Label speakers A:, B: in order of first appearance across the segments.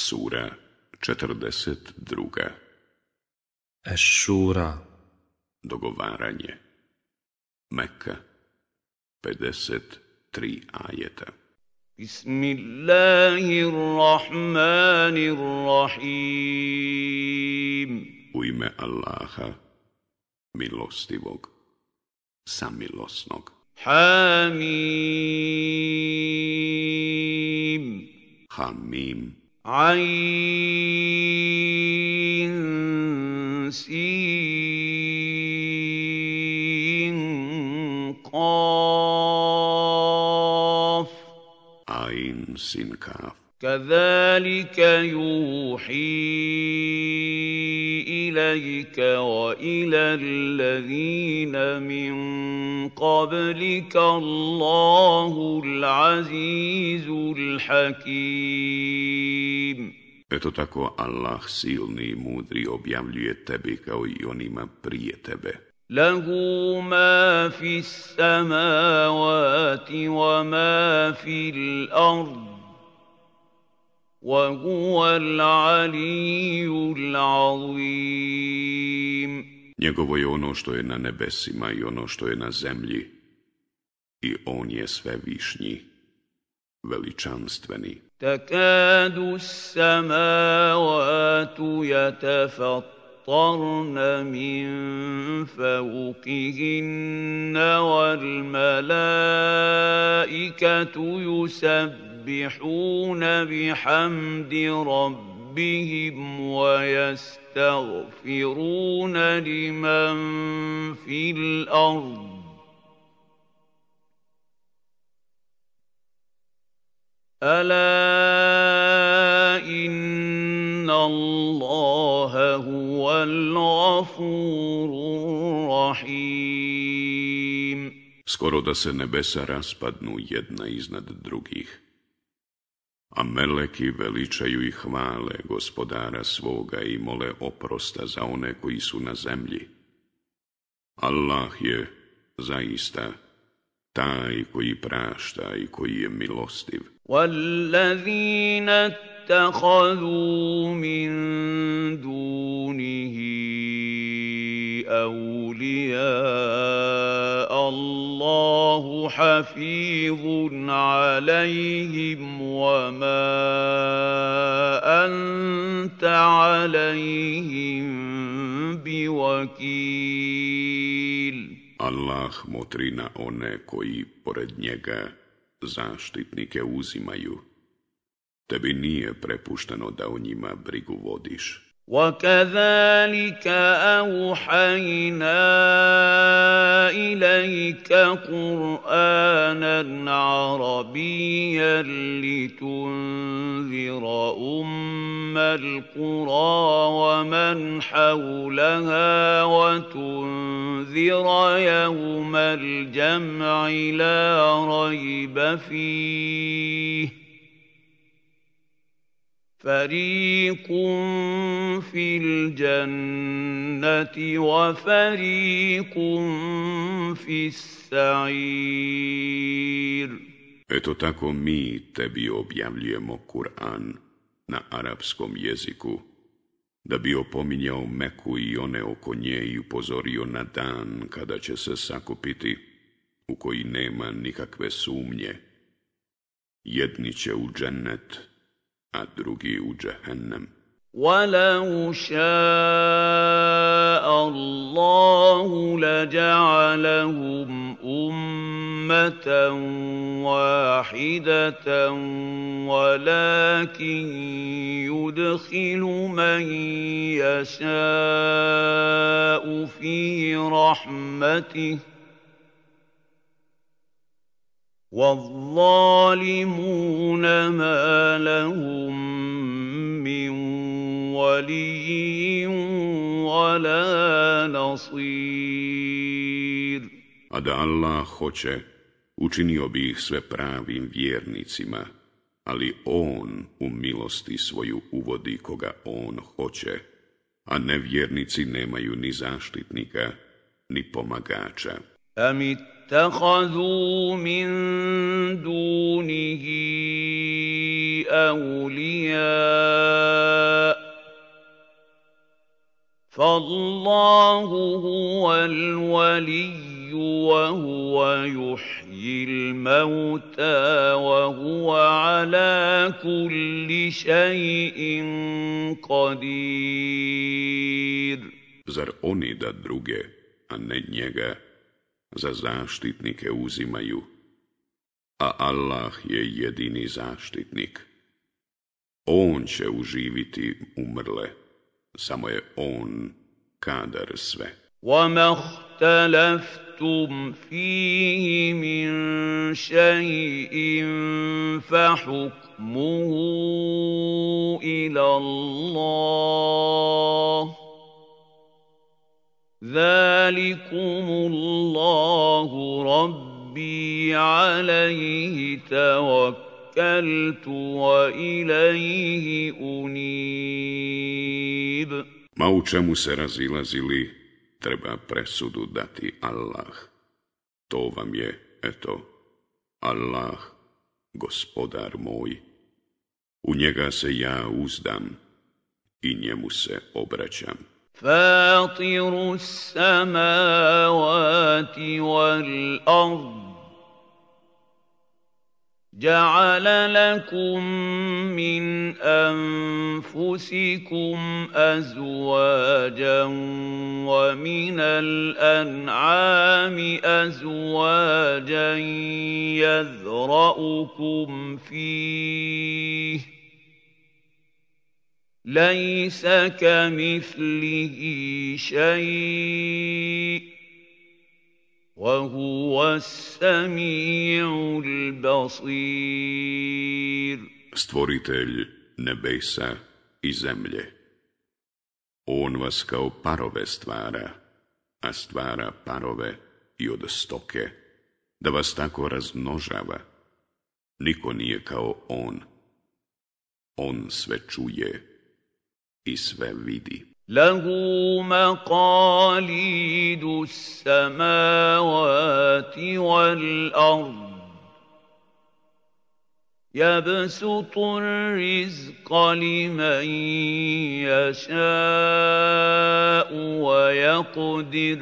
A: Sura 42.
B: Ešura.
A: Dogovaranje. Mekka. 53 ajeta.
B: Bismillahirrahmanirrahim.
A: U ime Allaha, milostivog, samilosnog.
B: Hamim.
A: Hamim.
B: عين سين قاف.
A: عين سين كاف
B: كذلك يوحي إليك وإلى الذين من قبلك الله العزيز الحكيم
A: Eto tako Allah silni i mudri objavljuje tebi kao i onima prije tebe.
B: له ما في السماوات وما في الأرض وهو العلي العظيم
A: Njegovo je ono što je na nebesima i ono što je na zemlji. I on je sve višnji, veličanstveni.
B: تكاد السماوات يتفطرن من فوقهن والملائكة يسبحون بحمد ربهم ويستغفرون لمن في الأرض. ألا إن الله هو الغفور الرحيم
A: Skoro da se nebesa raspadnu jedna iznad drugih. A meleki veličaju i hvale gospodara svoga i mole oprosta za one koji su na zemlji. Allah je zaista taj koji prašta i koji je milostiv.
B: والذين اتخذوا من دونه أولياء الله حفيظ عليهم وما أنت عليهم بوكيل
A: Allah motri na one koji pored njega zaštitnike uzimaju. Tebi nije prepušteno da o njima brigu vodiš.
B: وكذلك أوحينا إليك قرآنا عربيا لتنذر أم القرى ومن حولها وتنذر يوم الجمع لا ريب فيه فريق في الجنة وفريق في السعير
A: Eto tako mi tebi objavljujemo Kur'an na arapskom jeziku, da bi opominjao Meku i one oko nje i upozorio na dan kada će se sakupiti, u koji nema nikakve sumnje. Jedni će u džennet, a drugi u džehennem.
B: ولو شاء الله لجعلهم أمة واحدة ولكن يدخل من يشاء في رحمته والظالمون ما لهم من ولي ولا نصير
A: A da Allah hoće, učinio bi ih sve pravim vjernicima, ali On u milosti svoju uvodi koga On hoće, a nevjernici nemaju ni zaštitnika, ni pomagača.
B: أم اتخذوا من دونه أولياء فالله هو الولي وهو يحيي الموتى وهو على كل شيء قدير.
A: Zar oni da druge, a ne njega, za zaštitnike uzimaju, a Allah je jedini zaštitnik. On će uživiti umrle, samo je On kadar sve.
B: وما اختلفتم فيه من شيء فحكمه إلى الله ذلكم الله ربي عليه توكلت وإليه أنيب
A: Ma u čemu se razilazili, treba presudu dati Allah. To vam je, eto, Allah, gospodar moj. U njega se ja uzdam i njemu se obraćam.
B: فاطر السماوات والأرض جعل لكم من أنفسكم أزواجا ومن الأنعام أزواجا يذرأكم فيه ليس كمثله شيء وهو السميع البصير
A: Stvoritelj nebesa i zemlje. On vas kao parove stvara, a stvara parove i od stoke, da vas tako razmnožava. Niko nije kao on. On sve čuje i sve vidi.
B: له مقاليد السماوات والأرض. يبسط الرزق لمن يشاء ويقدر.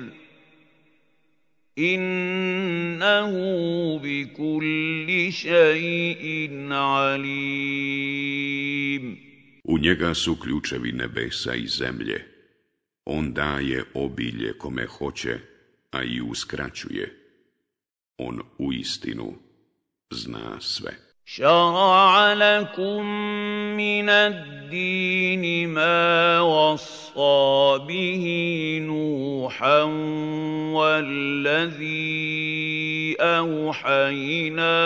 B: إنه بكل شيء عليم.
A: U njega su ključevi nebesa i zemlje. On daje obilje kome hoće, a i uskraćuje. On u istinu zna sve.
B: شرع لكم من الدين ما وصى به نوحا والذي اوحينا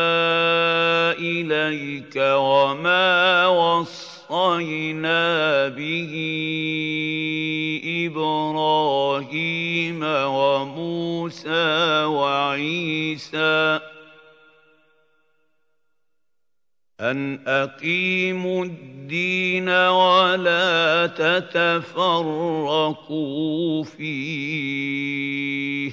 B: اليك وما وصينا به إبراهيم وموسى وعيسى أن أقيموا الدين ولا تتفرقوا فيه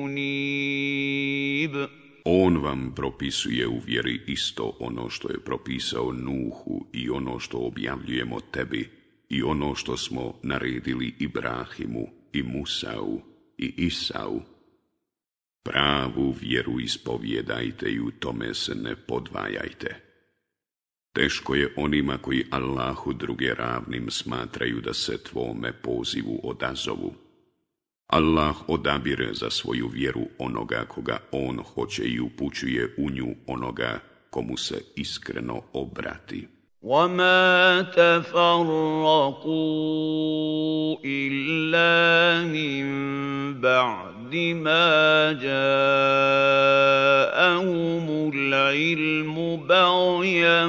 A: On vam propisuje u vjeri isto ono što je propisao Nuhu i ono što objavljujemo tebi i ono što smo naredili Ibrahimu i Musau i Isau Pravu vjeru ispovjedajte i u tome se ne podvajajte. Teško je onima koji Allahu druge ravnim smatraju da se tvome pozivu odazovu. Allah odabire za svoju vjeru onoga koga on hoće i upućuje u nju onoga komu se iskreno obrati.
B: وما تفرقوا إلا من بعد ما جاءهم العلم بغيا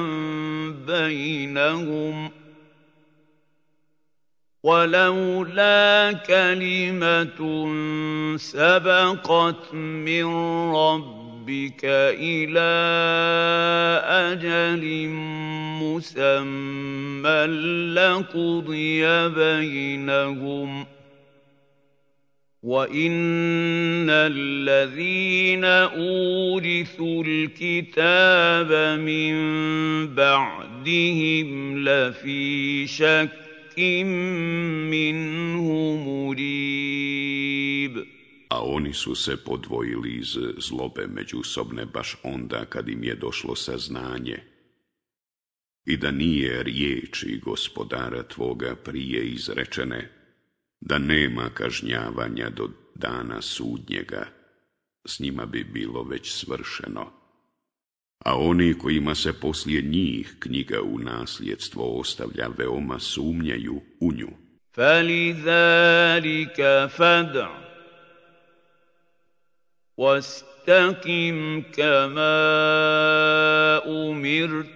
B: بينهم ولولا كلمة سبقت من ربك إلى أجل مسمى لقضي بينهم ۖ وإن الذين أورثوا الكتاب من بعدهم لفي شك
A: A oni su se podvojili iz zlobe međusobne baš onda kad im je došlo saznanje. I da nije riječi gospodara tvoga prije izrečene, da nema kažnjavanja do dana sudnjega, s njima bi bilo već svršeno A oni kojima se poslije njih knjiga u nasljedstvo ostavlja veoma sumnjaju u nju.
B: فَلِذَلِكَ فَدْعُ وَاسْتَقِمْ كَمَا أُمِرْتَ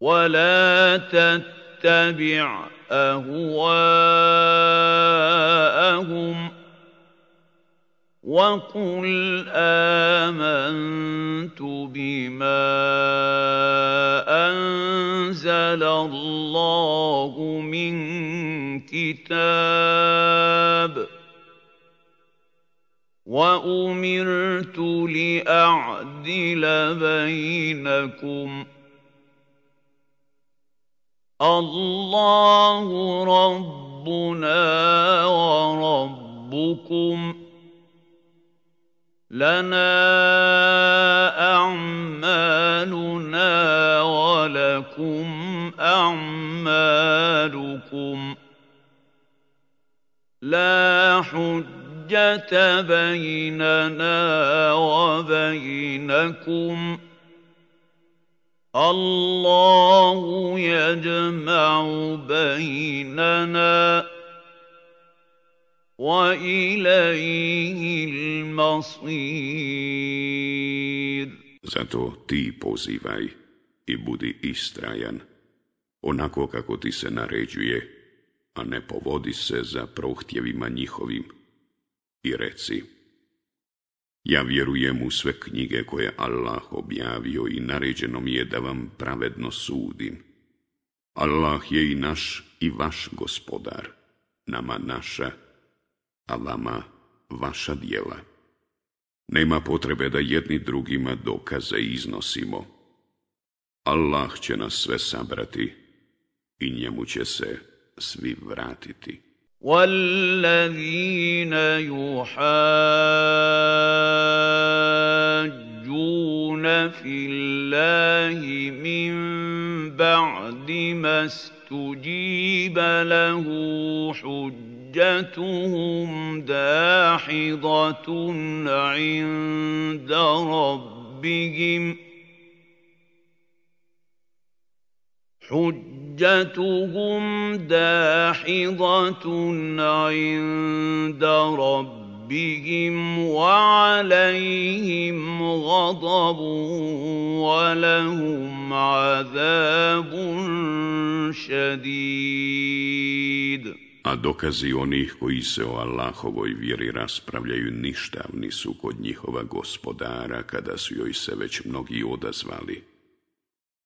B: وَلَا تَتَّبِعْ أهواءهم وقل آمنت بما أنزل الله من كتاب وأمرت لأعدل بينكم ۖ الله ربنا وربكم لنا أعمالنا ولكم أعمالكم لا حجة بيننا وبينكم ۖ الله يجمع بيننا وإليه المصير
A: Zato ti pozivaj i budi istrajan, onako kako ti se naređuje, a ne povodi se za prohtjevima njihovim. I reci, ja vjerujem u sve knjige koje Allah objavio i naređeno mi je da vam pravedno sudim. Allah je i naš i vaš gospodar, nama naša, a vama vaša dijela. Nema potrebe da jedni drugima dokaze iznosimo. Allah će nas sve sabrati i njemu će se svi vratiti.
B: والذين يحاجون في الله من بعد ما استجيب له حجتهم داحضة عند ربهم حجتهم داحضة عند ربهم وعليهم غضب ولهم عذاب شديد
A: A dokazi onih koji se o Allahovoj vjeri raspravljaju ništavni su kod njihova gospodara kada su joj se već mnogi odazvali.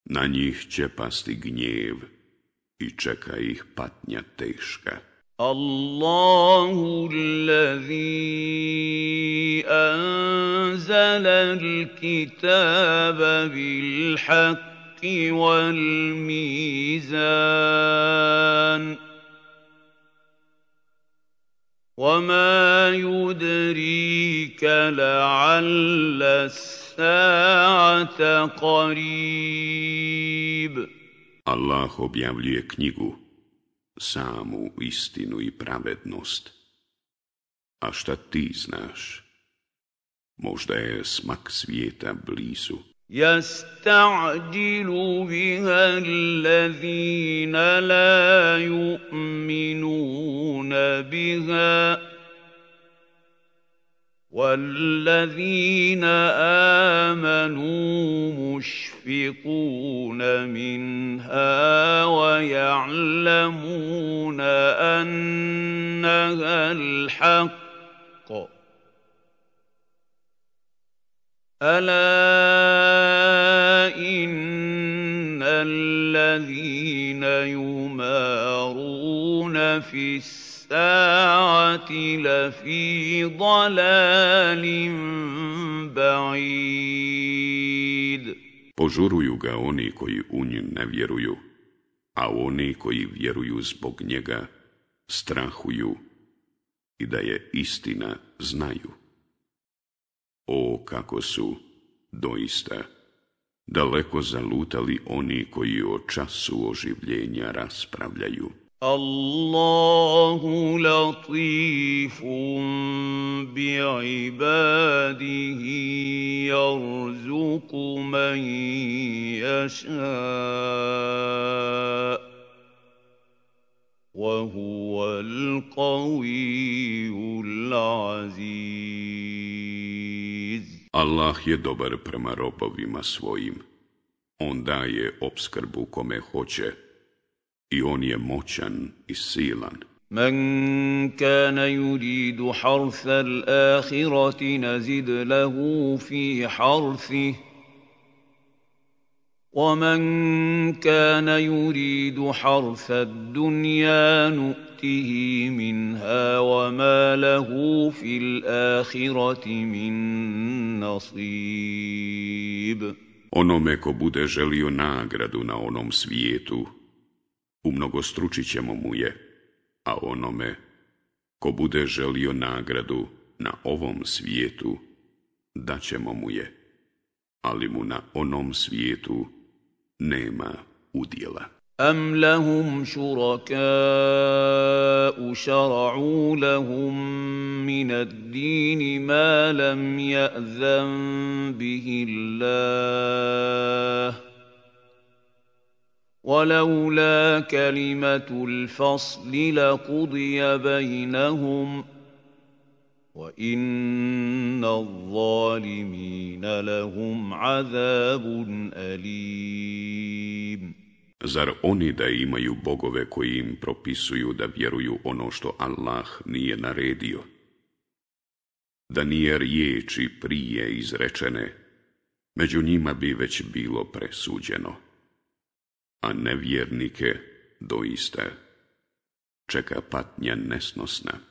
A: Na njih će pasti gnjev i čeka ih patnja teška.
B: Allahu allazi anzala al-kitaba bil haqqi wal mizan وما يدريك لعل الساعة قريب
A: Allah objavljuje knjigu, samu istinu i pravednost. A šta ti znaš? Možda je smak svijeta blizu.
B: يستعجل بها الذين لا يؤمنون بها والذين آمنوا مشفقون منها ويعلمون أنها الحق. إن الذين يمارون في الساعة لفي ضلال بعيد
A: Požuruju ga oni koji u nju ne vjeruju, a oni koji vjeruju zbog njega strahuju i da je istina znaju. O, kako su, doista, daleko zalutali oni koji o času oživljenja raspravljaju.
B: Allahu latifun bi'ibadihi yarzuku man yasha' wa huwa al-qawiyul aziz
A: Allah je dobar prema robovima svojim. On daje obskrbu kome hoće i on je moćan i silan.
B: من كان يريد حرث الآخرة نزد له في حرثه ومن كان يريد حرث الدنيا نؤته منها وما له في الآخرة من نصيب
A: Onome ko bude želio nagradu na onom svijetu, umnogostručit ćemo mu je, a onome ko bude želio nagradu na ovom svijetu, daćemo mu je, ali mu na onom svijetu nema udjela.
B: أم لهم شركاء شرعوا لهم من الدين ما لم يأذن به الله ولولا كلمة الفصل لقضي بينهم وإن الظالمين لهم عذاب أليم
A: Zar oni da imaju bogove koji im propisuju da vjeruju ono što Allah nije naredio? Da nije riječi prije izrečene, među njima bi već bilo presuđeno. A nevjernike doista čeka patnja nesnosna.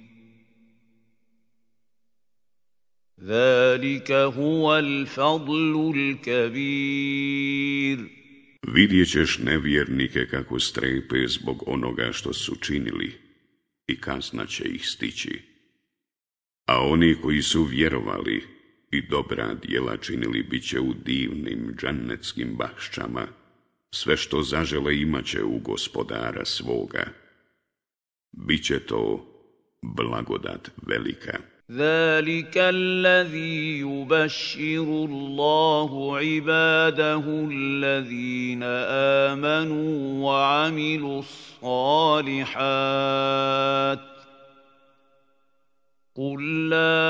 B: Zalika huwa al-fadlu al-kabir.
A: Vidjet ćeš nevjernike kako strepe zbog onoga što su činili i kazna će ih stići. A oni koji su vjerovali i dobra djela činili bit će u divnim džannetskim bašćama, sve što zažele imaće u gospodara svoga. Biće to blagodat velika.
B: ذلك الذي يبشر الله عباده الذين امنوا وعملوا الصالحات قل لا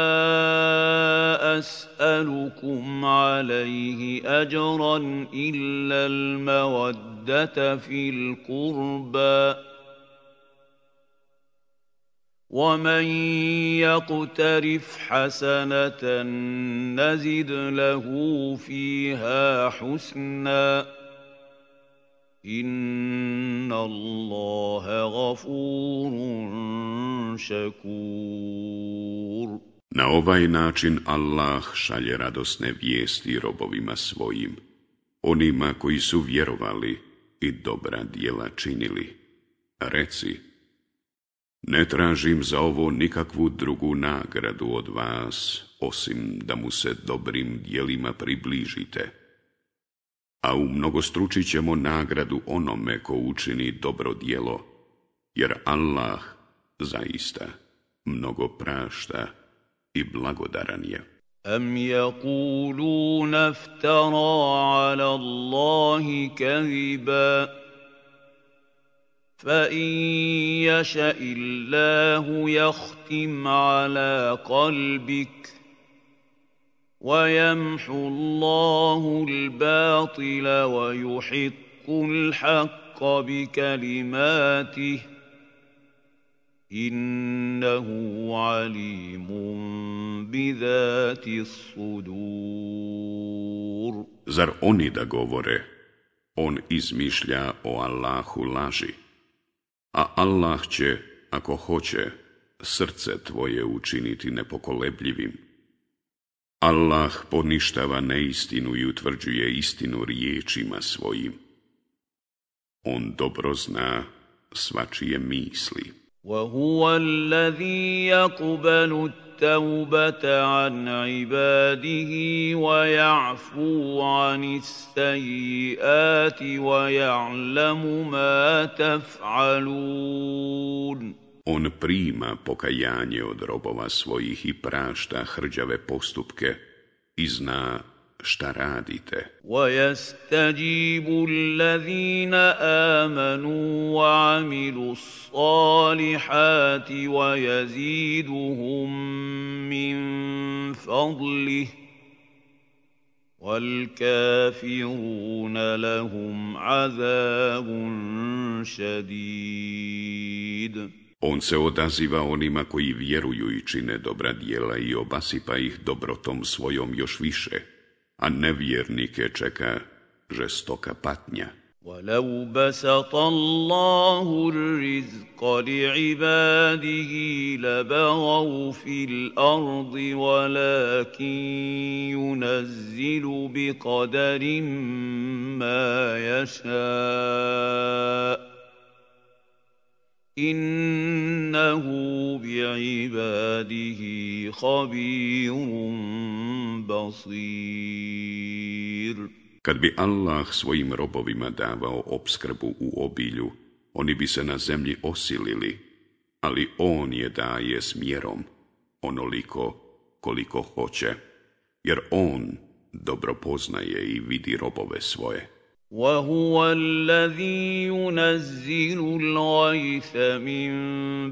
B: اسالكم عليه اجرا الا الموده في القربى ومن يقترف حسنه نزد له فيها حسنا ان الله غفور شكور
A: Na ovaj način Allah šalje radosne vijesti robovima svojim, onima koji su vjerovali i dobra djela činili. Reci, Ne tražim za ovo nikakvu drugu nagradu od vas, osim da mu se dobrim dijelima približite. A u mnogostručit ćemo nagradu onome ko učini dobro dijelo, jer Allah zaista mnogo prašta i blagodaran je.
B: أم يقولون افترى على الله كذبا فإن يشأ الله يختم على قلبك ويمحو الله الباطل ويحق الحق بكلماته إنه عليم بذات الصدور
A: Zar oni da govore, on izmišlja o Allahu. a Allah će, ako hoće, srce tvoje učiniti nepokolebljivim. Allah poništava neistinu i utvrđuje istinu riječima svojim. On dobro zna svačije misli.
B: وهو الذي يقبل التوبه عن عباده ويعفو عن السيئات ويعلم ما تفعلون
A: On prima pokajanje od robova svojih i prašta hrđave postupke i zna šta radite.
B: وَيَسْتَجِيبُ الَّذِينَ آمَنُوا وَعَمِلُوا الصَّالِحَاتِ وَيَزِيدُهُم مِّن فَضْلِهِ وَالْكَافِرُونَ لَهُمْ عَذَابٌ شَدِيدٌ
A: On se odaziva onima koji vjeruju i čine dobra dijela i obasipa ih dobrotom svojom još više a nevjernike čeka žestoka patnja.
B: ولو بسط الله الرزق لعباده لبغوا في الأرض ولكن ينزل بقدر ما يشاء انه بعباده خبير basir.
A: Kad bi Allah svojim robovima davao obskrbu u obilju, oni bi se na zemlji osilili, ali On je daje s mjerom, onoliko koliko hoće, jer On dobro poznaje i vidi robove svoje.
B: وهو الذي ينزل الغيث من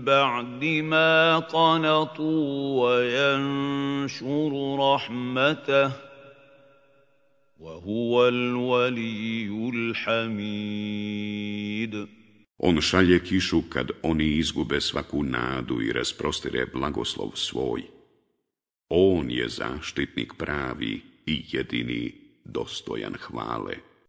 B: بعد ما قنطوا وينشر رحمته وهو الولي الحميد
A: On šalje kišu kad oni izgube svaku nadu i rasprostire blagoslov svoj. On je zaštitnik pravi i jedini dostojan hvale.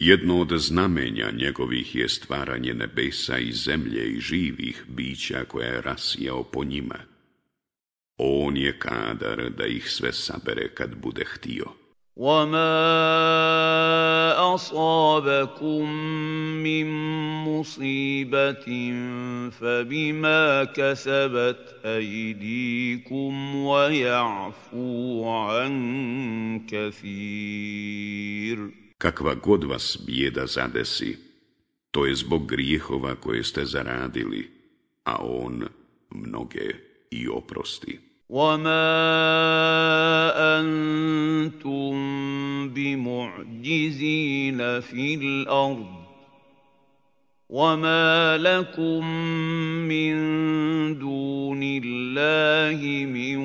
A: Jedno od znamenja njegovih je stvaranje nebesa i zemlje i živih bića koje je rasijao po njima. On je kadar da ih sve sabere kad bude htio.
B: وَمَا أَصَابَكُم مِّن مُّصِيبَةٍ فَبِمَا كَسَبَتْ أَيْدِيكُمْ وَيَعْفُو عَن كَثِيرٍ
A: Kakva god vas bijeda zadesi, to je zbog grijehova koje ste zaradili, a on mnoge i oprosti.
B: وَمَا أَنْتُمْ بِمُعْجِزِينَ فِي الْأَرْضِ وَمَا لَكُمْ مِنْ دُونِ اللَّهِ مِنْ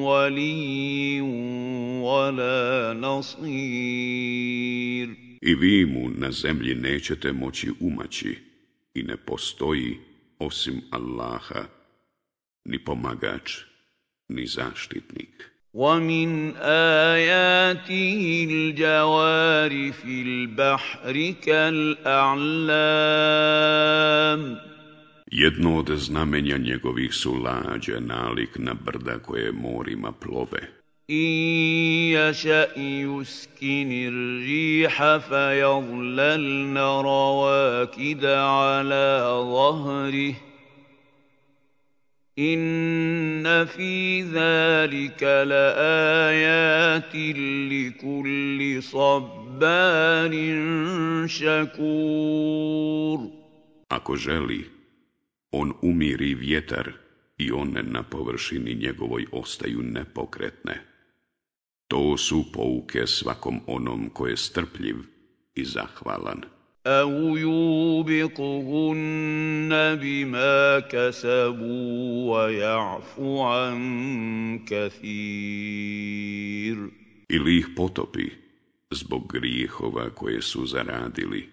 B: وَلِيٍّ وَلَا نَصِيرٍ
A: I vi mu na zemlji nećete moći umaći i ne postoji osim Allaha ni pomagač ni zaštitnik.
B: ومن آياته الجوار في البحر كالأعلام
A: Jedno od znamenja njegovih su lađe nalik na brda koje morima plove.
B: إن يشأ يسكن الريح فيظللن رواكد على ظهره إن في ذلك لآيات لكل صبار شكور
A: Ako želi, on umiri vjetar i one na površini njegovoj ostaju nepokretne. To su pouke svakom onom ko je strpljiv i zahvalan.
B: أو يوبقهن بما كسبوا ويعفو عن كثير
A: Ili ih potopi zbog grijehova koje su zaradili,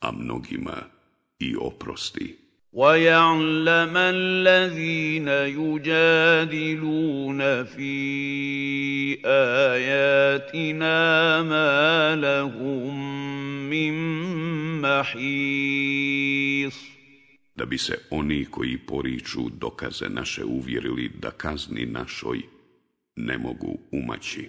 A: a mnogima i oprosti.
B: ويعلم الذين يجادلون في آياتنا ما لهم من محيص
A: Da bi se oni koji poriču dokaze naše uvjerili da kazni našoj ne mogu umaći.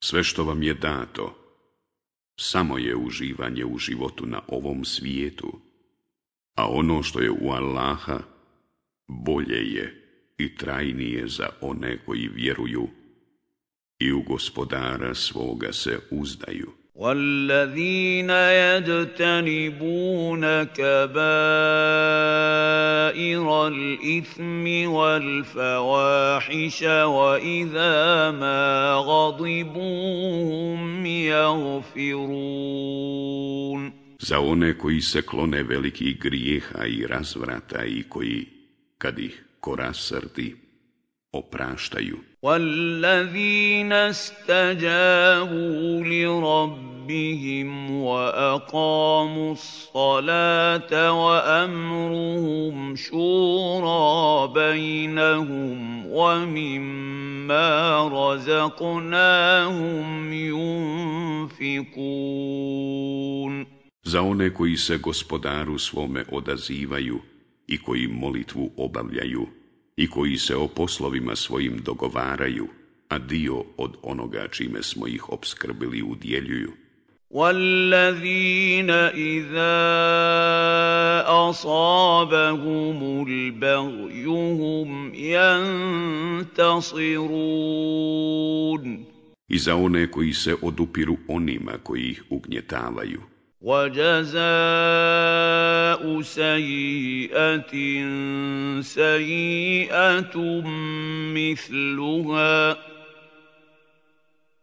A: Sve što vam je dato, samo je uživanje u životu na ovom svijetu, a ono što je u Allaha, bolje je i trajnije za one koji vjeruju i u gospodara svoga se uzdaju.
B: والذين يجتنبون كبائر الاثم والفواحش واذا ما غضبوا هم يغفرون
A: Za one koji se klone velikih grijeha i razvrata i koji, kad ih opraštaju.
B: Wallazina stajabu li rabbihim wa aqamu wa mimma razaqnahum yunfikun.
A: Za one koji se gospodaru svome odazivaju i koji molitvu obavljaju, i koji se o poslovima svojim dogovaraju, a dio od onoga čime smo ih obskrbili udjeljuju.
B: والذين إذا أصابهم البغي هم ينتصرون
A: I za one koji se odupiru onima koji ih ugnjetavaju.
B: وجزاء سيئة سيئة مثلها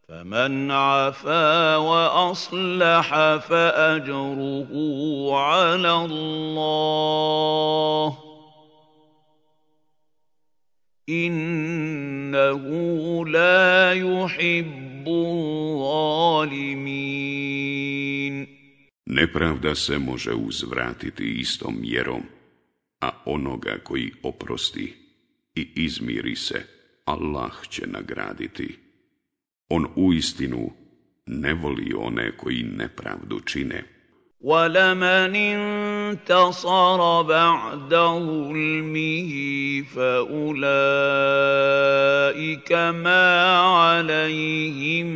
B: فمن عفا وأصلح فأجره على الله إنه لا يحب الظالمين
A: Nepravda se može uzvratiti istom mjerom, a onoga koji oprosti i izmiri se, Allah će nagraditi. On uistinu ne voli one koji nepravdu čine.
B: وَلَمَنِ انتصر بَعْدَ ظُلْمِهِ فَأُولَئِكَ مَا عَلَيْهِمْ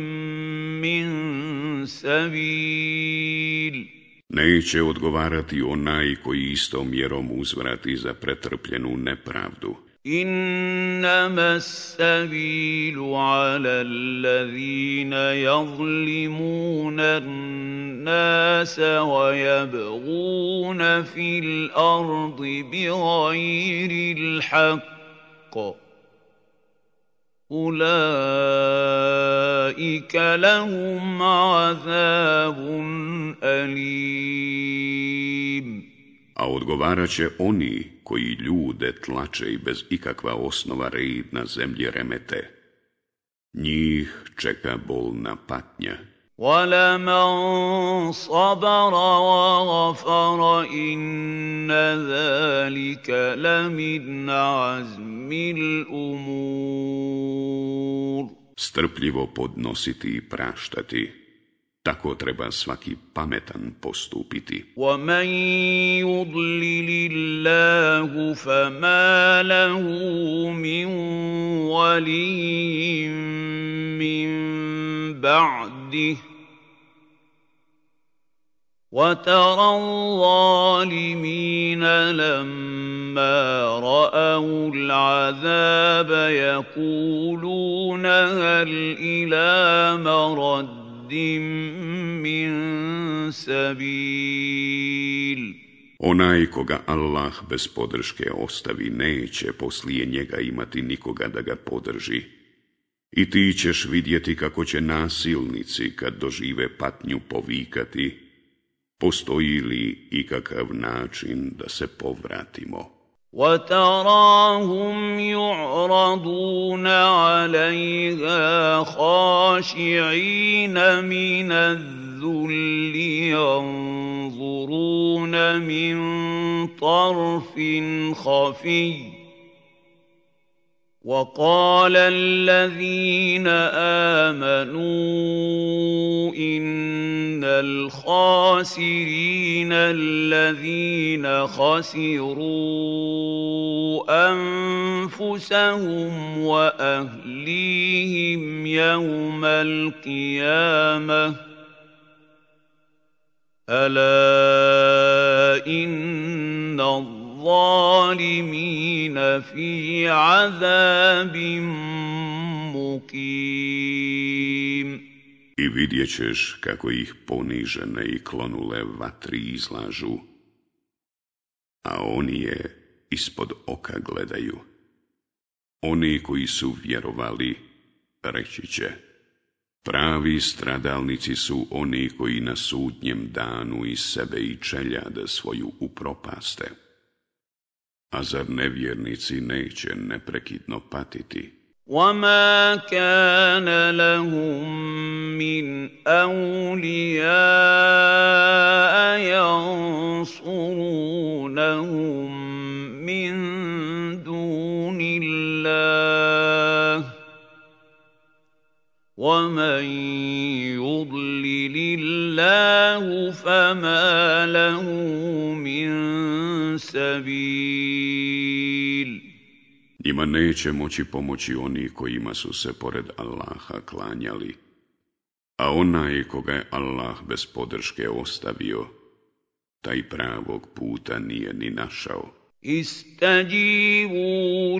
B: مِنْ سَبِيلٍ
A: Neće odgovarati onaj koji istom mjerom uzvrati za pretrpljenu nepravdu.
B: انما السبيل على الذين يظلمون الناس ويبغون في الارض بغير الحق أولئك لهم عذاب أليم
A: A odgovarat će oni koji ljude tlače i bez ikakva osnova red na zemlji remete. Njih čeka bolna patnja.
B: ولمن صبر وغفر إن ذلك لمن عزم الأمور
A: Strpljivo podnositi i praštati, tako treba svaki pametan postupiti.
B: ومن يضلل الله فما له من ولي من بعده وترى الظالمين لما راوا العذاب يقولون هل الى مرد من سبيل
A: Onaj koga Allah bez podrške ostavi neće poslije njega imati nikoga da ga podrži. I ti ćeš vidjeti kako će nasilnici kad dožive patnju povikati, postoji li ikakav način da se povratimo.
B: وتراهم يعرضون عليها خاشعين من الذل ينظرون من طرف خفي وقال الذين آمنوا إن الخاسرين الذين خسروا أنفسهم وأهليهم يوم القيامة ألا إن الله الظالمين في عذاب مقيم
A: I vidjet ćeš kako ih ponižene i klonule vatri izlažu, a oni je ispod oka gledaju. Oni koji su vjerovali, reći će, pravi stradalnici su oni koji na sudnjem danu iz sebe i čeljade svoju upropaste. A zar nevjernici neće neprekidno patiti?
B: وما كان لهم من أولياء ينصرونهم من دون الله ومن يضلل الله فما له من سبيل
A: Njima neće moći pomoći oni kojima su se pored Allaha klanjali, a onaj koga je Allah bez podrške ostavio, taj pravog puta nije ni našao.
B: استجيبوا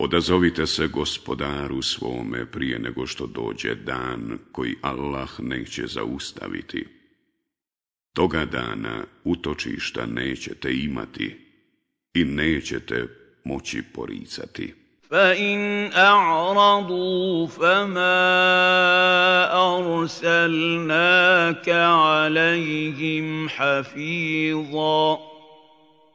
A: Odazovite se gospodaru svome prije nego što dođe dan koji Allah neće zaustaviti. Toga dana utočišta nećete imati i nećete moći poricati.
B: فإن أعرضوا فما أرسلناك عليهم حفيظا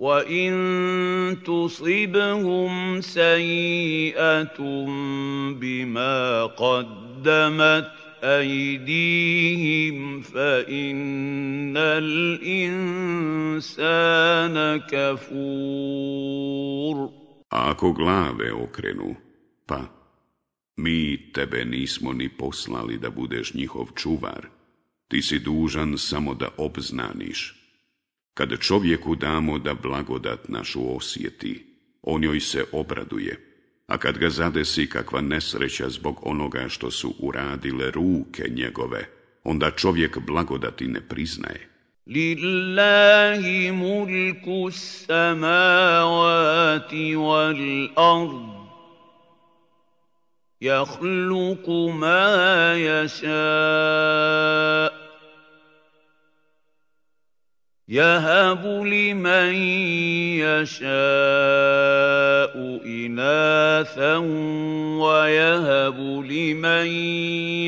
B: وإن تصبهم سيئة بما قدمت أيديهم فإن الإنسان كفور
A: A ako glave okrenu, pa mi tebe nismo ni poslali da budeš njihov čuvar, ti si dužan samo da obznaniš. Kada čovjeku damo da blagodat našu osjeti, on joj se obraduje, a kad ga zadesi kakva nesreća zbog onoga što su uradile ruke njegove, onda čovjek blagodati ne priznaje.
B: Lillahi mulku samavati wal ard. Jahluku ma jaša. يهب لمن يشاء إناثا ويهب لمن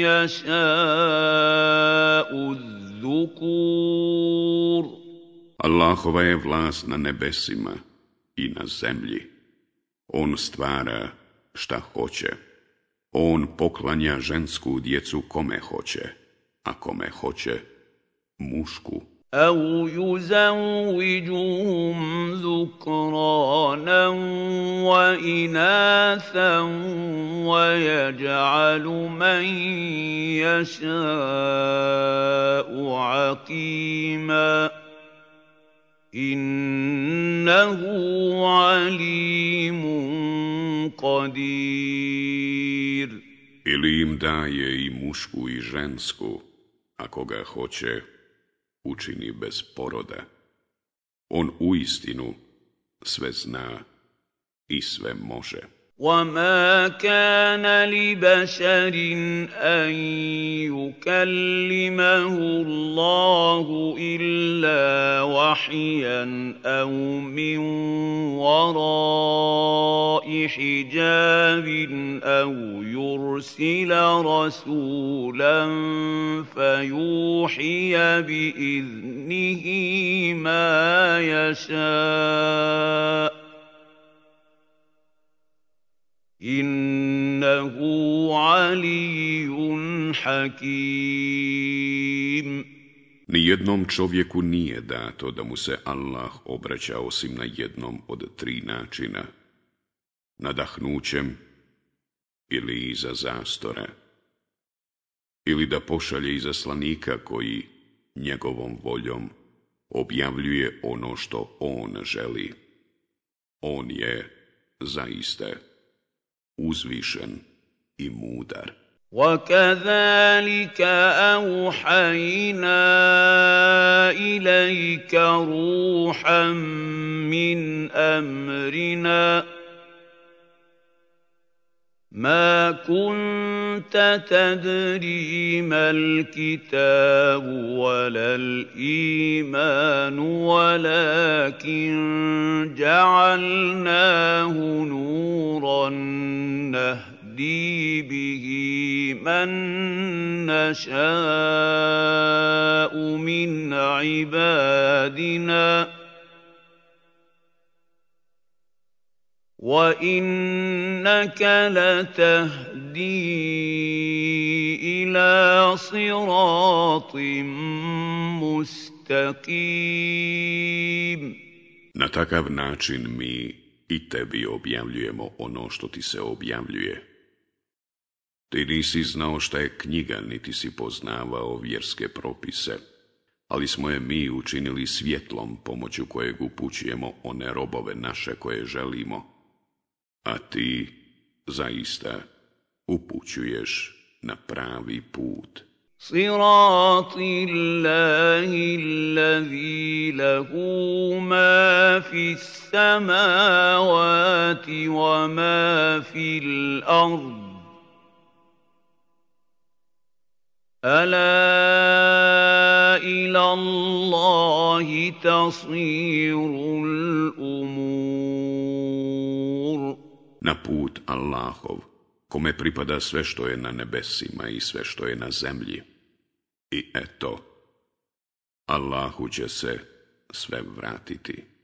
B: يشاء الذكور
A: Allahova je vlast na nebesima i na zemlji. On stvara šta hoće. On poklanja žensku djecu kome hoće, a kome hoće mušku.
B: أَوْ يُزَوِّجُهُمْ ذُكْرَانًا وَإِنَاثًا وَيَجْعَلُ مَن يَشَاءُ عَقِيمًا إِنَّهُ عَلِيمٌ قَدِيرٌ
A: Ili im daje i mušku i žensku, ako ga hoće, učini bez poroda. On uistinu sve zna i sve može.
B: وما كان لبشر ان يكلمه الله الا وحيا أو من وراء حجاب أو يرسل رسولا فيوحي باذنه ما يشاء Innahu alijun hakim.
A: Nijednom čovjeku nije dato da mu se Allah obraća osim na jednom od tri načina. Nadahnućem ili iza zastora. Ili da pošalje izaslanika koji njegovom voljom objavljuje ono što on želi. On je zaista uzvišen i mudar.
B: وكذلك أوحينا إليك روحا من أمرنا ما كنت تدري ما الكتاب ولا الايمان ولكن جعلناه نورا نهدي به من نشاء من عبادنا وَإِنَّكَ لَتَهْدِي إِلَىٰ صِرَاطٍ مُسْتَقِيمٍ
A: Na takav način mi i tebi objavljujemo ono što ti se objavljuje. Ti nisi znao šta je knjiga, niti si poznavao vjerske propise, ali smo je mi učinili svjetlom pomoću kojeg upućujemo one robove naše koje želimo a ti zaista upućuješ na pravi put.
B: صراط الله الذي له ما في السماوات وما في الأرض الا إلى الله تصير الأمور
A: na put Allahov, kome pripada sve što je na nebesima i sve što je na zemlji. I eto, Allahu će se sve vratiti.